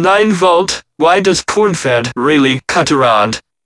9 volt, why does PornFed really cut around?